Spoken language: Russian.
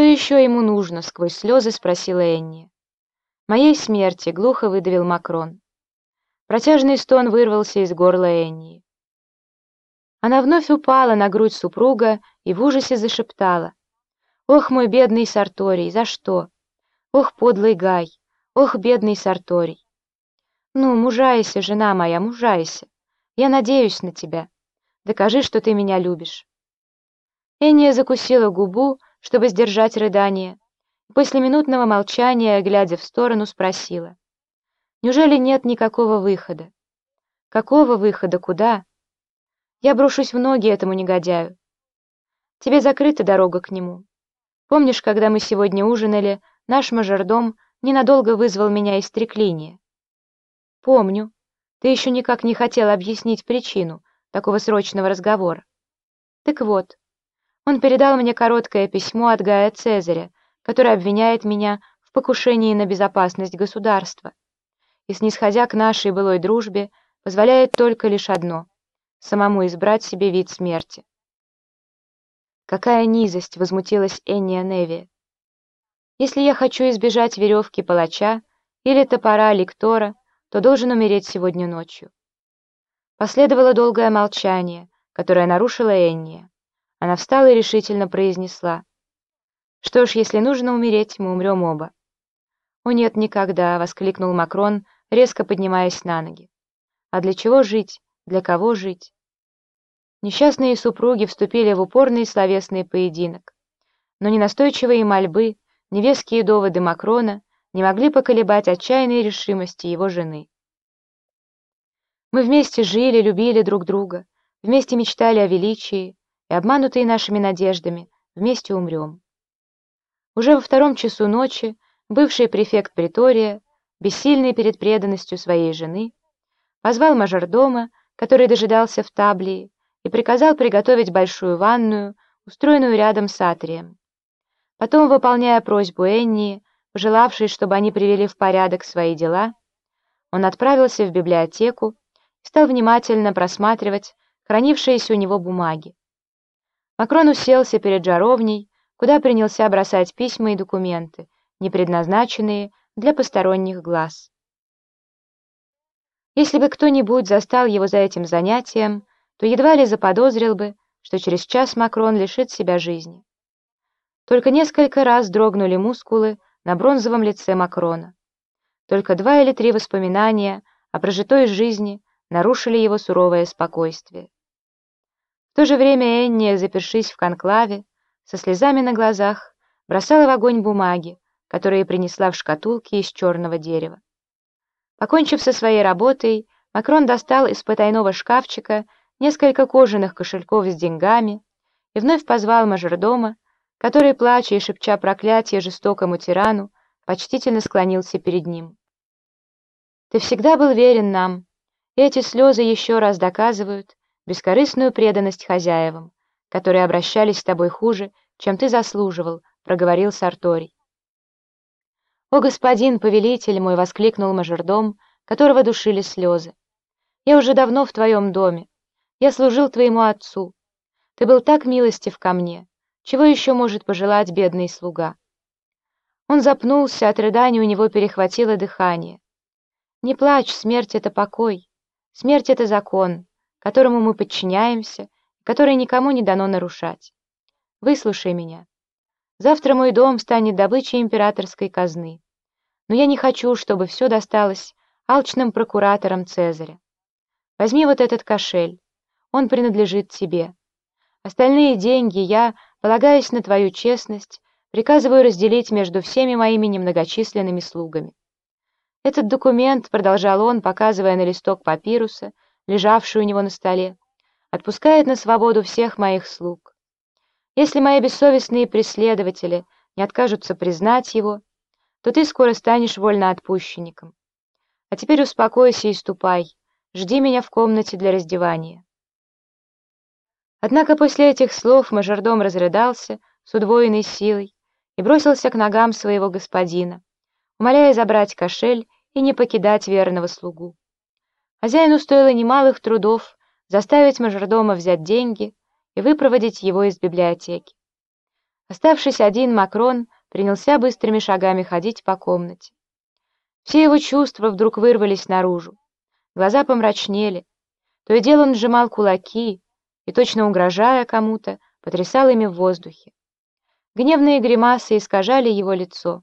«Что еще ему нужно?» — сквозь слезы спросила Энни. «Моей смерти», — глухо выдавил Макрон. Протяжный стон вырвался из горла Энни. Она вновь упала на грудь супруга и в ужасе зашептала. «Ох, мой бедный Сарторий, за что? Ох, подлый Гай! Ох, бедный Сарторий! Ну, мужайся, жена моя, мужайся! Я надеюсь на тебя. Докажи, что ты меня любишь». Энния закусила губу, чтобы сдержать рыдание, после минутного молчания, глядя в сторону, спросила. «Неужели нет никакого выхода?» «Какого выхода? Куда?» «Я брошусь в ноги этому негодяю. Тебе закрыта дорога к нему. Помнишь, когда мы сегодня ужинали, наш мажордом ненадолго вызвал меня из треклиния?» «Помню. Ты еще никак не хотел объяснить причину такого срочного разговора. Так вот, он передал мне короткое письмо от Гая Цезаря, который обвиняет меня в покушении на безопасность государства. И, снисходя к нашей былой дружбе, позволяет только лишь одно — самому избрать себе вид смерти. «Какая низость!» — возмутилась Энния Неви. «Если я хочу избежать веревки палача или топора лектора, то должен умереть сегодня ночью». Последовало долгое молчание, которое нарушила Энния. Она встала и решительно произнесла. «Что ж, если нужно умереть, мы умрем оба». «О нет, никогда!» — воскликнул Макрон, резко поднимаясь на ноги. «А для чего жить? Для кого жить?» Несчастные супруги вступили в упорный словесный поединок. Но ни настойчивые мольбы, ни веские доводы Макрона не могли поколебать отчаянной решимости его жены. Мы вместе жили, любили друг друга, вместе мечтали о величии, и, обманутые нашими надеждами, вместе умрем. Уже во втором часу ночи бывший префект Притория, бессильный перед преданностью своей жены, позвал мажордома, который дожидался в Таблии, и приказал приготовить большую ванную, устроенную рядом с атрием. Потом, выполняя просьбу Энни, пожелавшей, чтобы они привели в порядок свои дела, он отправился в библиотеку и стал внимательно просматривать хранившиеся у него бумаги. Макрон уселся перед жаровней, куда принялся бросать письма и документы, не предназначенные для посторонних глаз. Если бы кто-нибудь застал его за этим занятием, то едва ли заподозрил бы, что через час Макрон лишит себя жизни. Только несколько раз дрогнули мускулы на бронзовом лице Макрона. Только два или три воспоминания о прожитой жизни нарушили его суровое спокойствие. В то же время Энни, запершись в конклаве, со слезами на глазах, бросала в огонь бумаги, которые принесла в шкатулке из черного дерева. Покончив со своей работой, Макрон достал из потайного шкафчика несколько кожаных кошельков с деньгами и вновь позвал мажордома, который, плача и шепча проклятие жестокому тирану, почтительно склонился перед ним. «Ты всегда был верен нам, и эти слезы еще раз доказывают, бескорыстную преданность хозяевам, которые обращались с тобой хуже, чем ты заслуживал», — проговорил Сарторий. «О, господин, повелитель мой!» — воскликнул мажордом, которого душили слезы. «Я уже давно в твоем доме. Я служил твоему отцу. Ты был так милостив ко мне. Чего еще может пожелать бедный слуга?» Он запнулся, от рыдания у него перехватило дыхание. «Не плачь, смерть — это покой. Смерть — это закон которому мы подчиняемся, который никому не дано нарушать. Выслушай меня. Завтра мой дом станет добычей императорской казны. Но я не хочу, чтобы все досталось алчным прокураторам Цезаря. Возьми вот этот кошель. Он принадлежит тебе. Остальные деньги я, полагаясь на твою честность, приказываю разделить между всеми моими немногочисленными слугами. Этот документ, продолжал он, показывая на листок папируса, лежавший у него на столе, отпускает на свободу всех моих слуг. Если мои бессовестные преследователи не откажутся признать его, то ты скоро станешь вольноотпущенником. А теперь успокойся и ступай, жди меня в комнате для раздевания. Однако после этих слов мажордом разрыдался с удвоенной силой и бросился к ногам своего господина, умоляя забрать кошель и не покидать верного слугу. Хозяину стоило немалых трудов заставить мажордома взять деньги и выпроводить его из библиотеки. Оставшись один, Макрон принялся быстрыми шагами ходить по комнате. Все его чувства вдруг вырвались наружу. Глаза помрачнели. То и дело он сжимал кулаки и, точно угрожая кому-то, потрясал ими в воздухе. Гневные гримасы искажали его лицо.